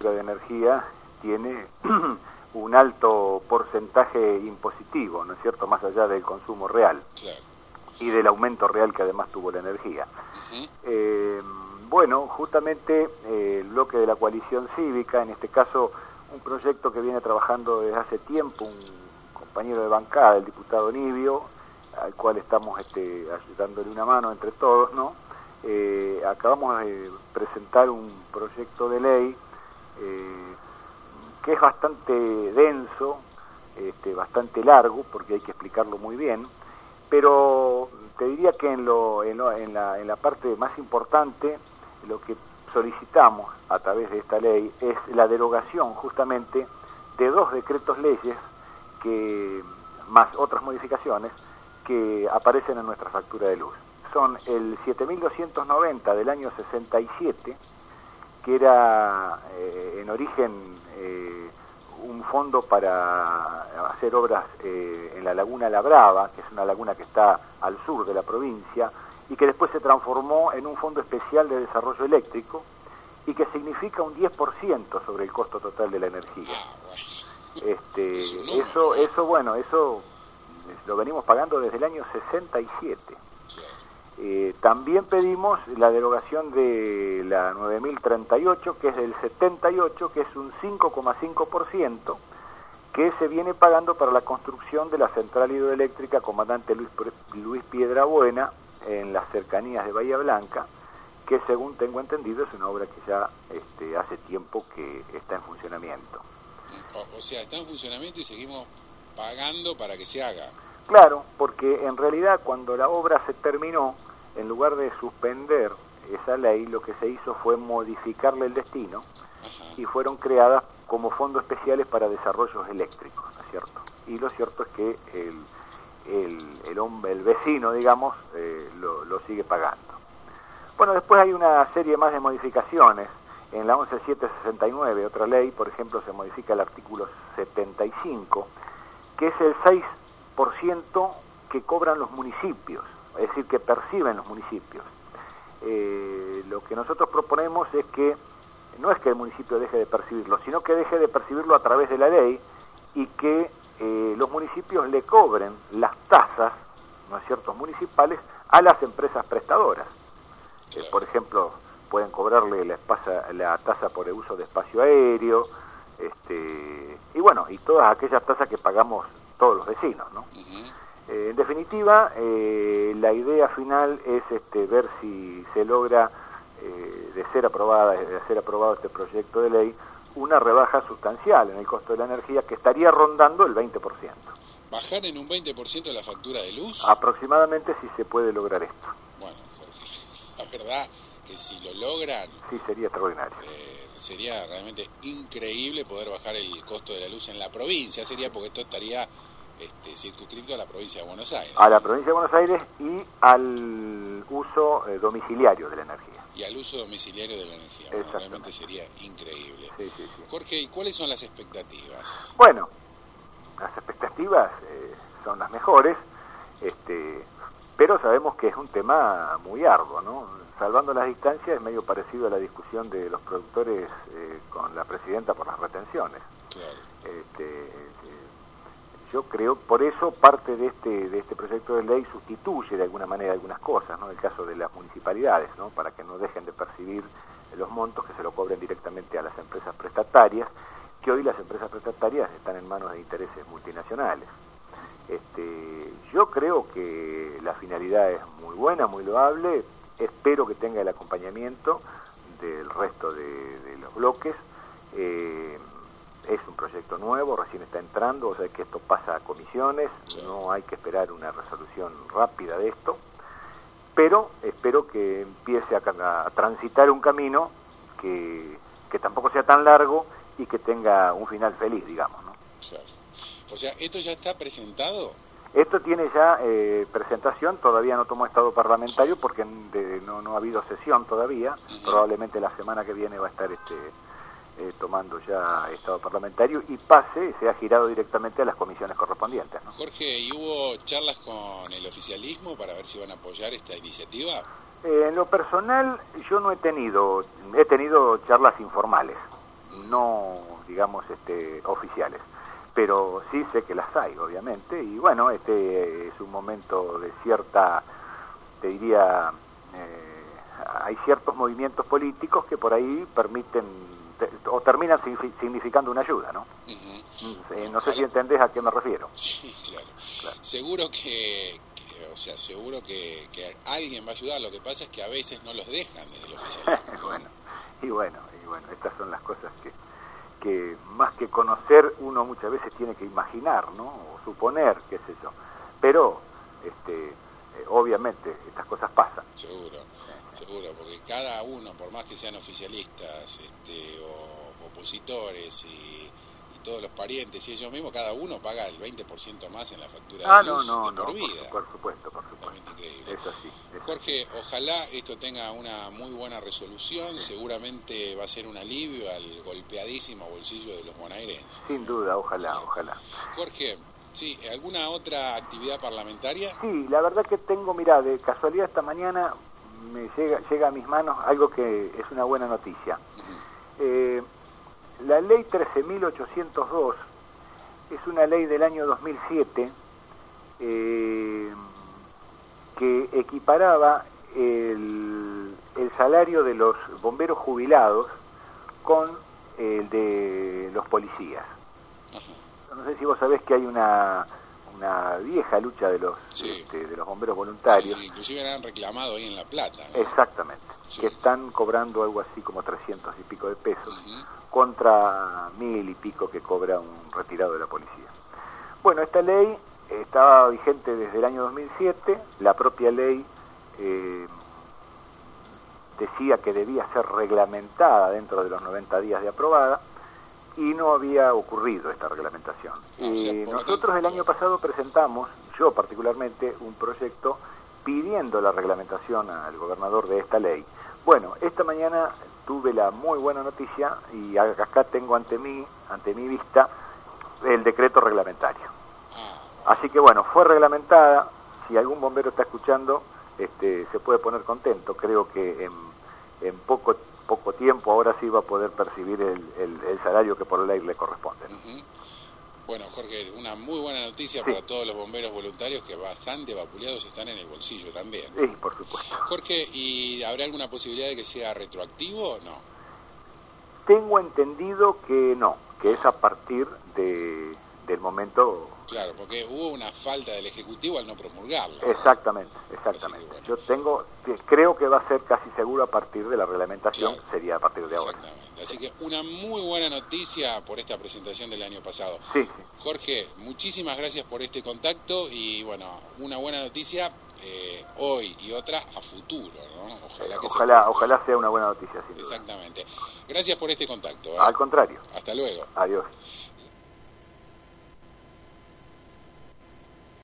de energía tiene un alto porcentaje impositivo, ¿no es cierto?, más allá del consumo real y del aumento real que además tuvo la energía. Eh, bueno, justamente eh, el bloque de la coalición cívica, en este caso un proyecto que viene trabajando desde hace tiempo un compañero de bancada, el diputado Nibio, al cual estamos este, ayudándole una mano entre todos, ¿no? Eh, acabamos de presentar un proyecto de ley que es bastante denso, este, bastante largo, porque hay que explicarlo muy bien, pero te diría que en, lo, en, en, la, en la parte más importante, lo que solicitamos a través de esta ley es la derogación justamente de dos decretos leyes que más otras modificaciones que aparecen en nuestra factura de luz. Son el 7290 del año 67, que era eh, en origen eh, un fondo para hacer obras eh, en la laguna La Brava, que es una laguna que está al sur de la provincia, y que después se transformó en un fondo especial de desarrollo eléctrico y que significa un 10% sobre el costo total de la energía. Este, eso, eso, bueno, eso lo venimos pagando desde el año 67. Eh, también pedimos la derogación de la 9038, que es del 78, que es un 5,5%, que se viene pagando para la construcción de la central hidroeléctrica Comandante Luis, Luis Piedrabuena en las cercanías de Bahía Blanca, que según tengo entendido es una obra que ya este, hace tiempo que está en funcionamiento. O, sea, está en funcionamiento y seguimos pagando para que se haga. Claro, porque en realidad cuando la obra se terminó, en lugar de suspender esa ley, lo que se hizo fue modificarle el destino y fueron creadas como fondos especiales para desarrollos eléctricos, ¿no es cierto? Y lo cierto es que el, el, el, hombre, el vecino, digamos, eh, lo, lo sigue pagando. Bueno, después hay una serie más de modificaciones. En la 11769, otra ley, por ejemplo, se modifica el artículo 75, que es el 6% que cobran los municipios, es decir, que perciben los municipios. Eh, lo que nosotros proponemos es que no es que el municipio deje de percibirlo, sino que deje de percibirlo a través de la ley y que eh, los municipios le cobren las tasas, ¿no es cierto?, municipales a las empresas prestadoras. Eh, por ejemplo, pueden cobrarle la, la tasa por el uso de espacio aéreo, este, y bueno, y todas aquellas tasas que pagamos todos los vecinos, ¿no? Eh, en definitiva, eh, la idea final es este, ver si se logra, de ser aprobada, de ser aprobado este proyecto de ley, una rebaja sustancial en el costo de la energía que estaría rondando el 20%. ¿Bajar en un 20% la factura de luz? Aproximadamente si se puede lograr esto. Bueno, la verdad que si lo logran... Sí, sería extraordinario. Eh, sería realmente increíble poder bajar el costo de la luz en la provincia, sería porque esto estaría este, circunscrito a la provincia de Buenos Aires. A la provincia de Buenos Aires y al uso eh, domiciliario de la energía. Y al uso domiciliario de la energía. realmente sería increíble. Sí, sí, sí. Jorge, ¿y cuáles son las expectativas? Bueno, las expectativas eh, son las mejores. Este, pero sabemos que es un tema muy arduo, ¿no? Salvando las distancias es medio parecido a la discusión de los productores eh, con la presidenta por las retenciones. Este, eh, yo creo, por eso parte de este, de este proyecto de ley sustituye de alguna manera algunas cosas, ¿no? El caso de las municipalidades, ¿no? Para que no dejen de percibir los montos que se lo cobren directamente a las empresas prestatarias, que hoy las empresas prestatarias están en manos de intereses multinacionales. Este, yo creo que la finalidad es muy buena, muy loable, espero que tenga el acompañamiento del resto de, los bloques. Eh, es un proyecto nuevo, recién está entrando, o sea que esto pasa a comisiones, no hay que esperar una resolución rápida de esto, pero espero que empiece a, transitar un camino que, que, tampoco sea tan largo y que tenga un final feliz, digamos. ¿no? O sea, ¿esto ya está presentado? Esto tiene ya eh, presentación, todavía no tomó estado parlamentario porque no, no ha habido sesión todavía, probablemente la semana que viene va a estar este eh, tomando ya estado parlamentario y pase, se ha girado directamente a las comisiones correspondientes. ¿no? Jorge, ¿y hubo charlas con el oficialismo para ver si van a apoyar esta iniciativa? Eh, en lo personal yo no he tenido, he tenido charlas informales no, digamos, este, oficiales. Pero sí sé que las hay, obviamente, y bueno, este es un momento de cierta, te diría, eh, hay ciertos movimientos políticos que por ahí permiten o terminan significando una ayuda, ¿no? Eh, no sé si entendés a qué me refiero. Sí, claro. Seguro que, o sea, seguro que, que, alguien va a ayudar. Lo que pasa es que a veces no los dejan desde el oficial. bueno, y bueno, y bueno, estas son las cosas que, que más que conocer uno muchas veces tiene que imaginar, ¿no? O suponer, qué sé yo. Pero, este, eh, obviamente, estas cosas pasan. Seguro, seguro, porque cada uno, por más que sean oficialistas este, o opositores y todos los parientes y ellos mismos, cada uno paga el 20% más en la factura ah, de luz no, no, de por no, vida. Por, supuesto, por supuesto. increíble. Eso sí. Jorge, ojalá esto tenga una muy buena resolución, seguramente va a ser un alivio al golpeadísimo bolsillo de los bonaerenses. Sin duda, ojalá, ojalá. Jorge, sí, ¿alguna otra actividad parlamentaria? Sí, la verdad que tengo, mira, de casualidad esta mañana me llega, llega a mis manos algo que es una buena noticia. eh, la ley 13.802 es una ley del año 2007 eh, que equiparaba el, el, salario de los bomberos jubilados con el de los policías. No sé si vos sabés que hay una, una vieja lucha de los este, de los bomberos voluntarios. Sí, inclusive han reclamado ahí en La Plata. Exactamente, que están cobrando algo así como 300 y pico de pesos contra mil y pico que cobra un retirado de la policía. Bueno, esta ley estaba vigente desde el año 2007, la propia ley eh, decía que debía ser reglamentada dentro de los 90 días de aprobada y no había ocurrido esta reglamentación. y nosotros el año pasado presentamos, yo particularmente, un proyecto pidiendo la reglamentación al gobernador de esta ley. Bueno, esta mañana tuve la muy buena noticia y acá tengo ante mí, ante mi vista, el decreto reglamentario. Ah. Así que bueno, fue reglamentada, si algún bombero está escuchando, este, se puede poner contento, creo que en, en poco poco tiempo ahora sí va a poder percibir el, el, salario que por ley le corresponde. Bueno, Jorge, una muy buena noticia para todos los bomberos voluntarios que bastante vapuleados están en el bolsillo también. Sí, por supuesto. Jorge, ¿y habrá alguna posibilidad de que sea retroactivo o no? Tengo entendido que no, que es a partir de, del momento Claro, porque hubo una falta del Ejecutivo al no promulgarla. Exactamente, exactamente. Yo tengo, creo que va a ser casi seguro a partir de la reglamentación, sería a partir de ahora. Exactamente. Así que una muy buena noticia por esta presentación del año pasado. Sí. Jorge, muchísimas gracias por este contacto y bueno, una buena noticia eh, hoy y otra a futuro, ¿no? Ojalá, que ojalá, ojalá sea una buena noticia. Exactamente. Gracias por este contacto. ¿eh? Al contrario. Hasta luego. Adiós.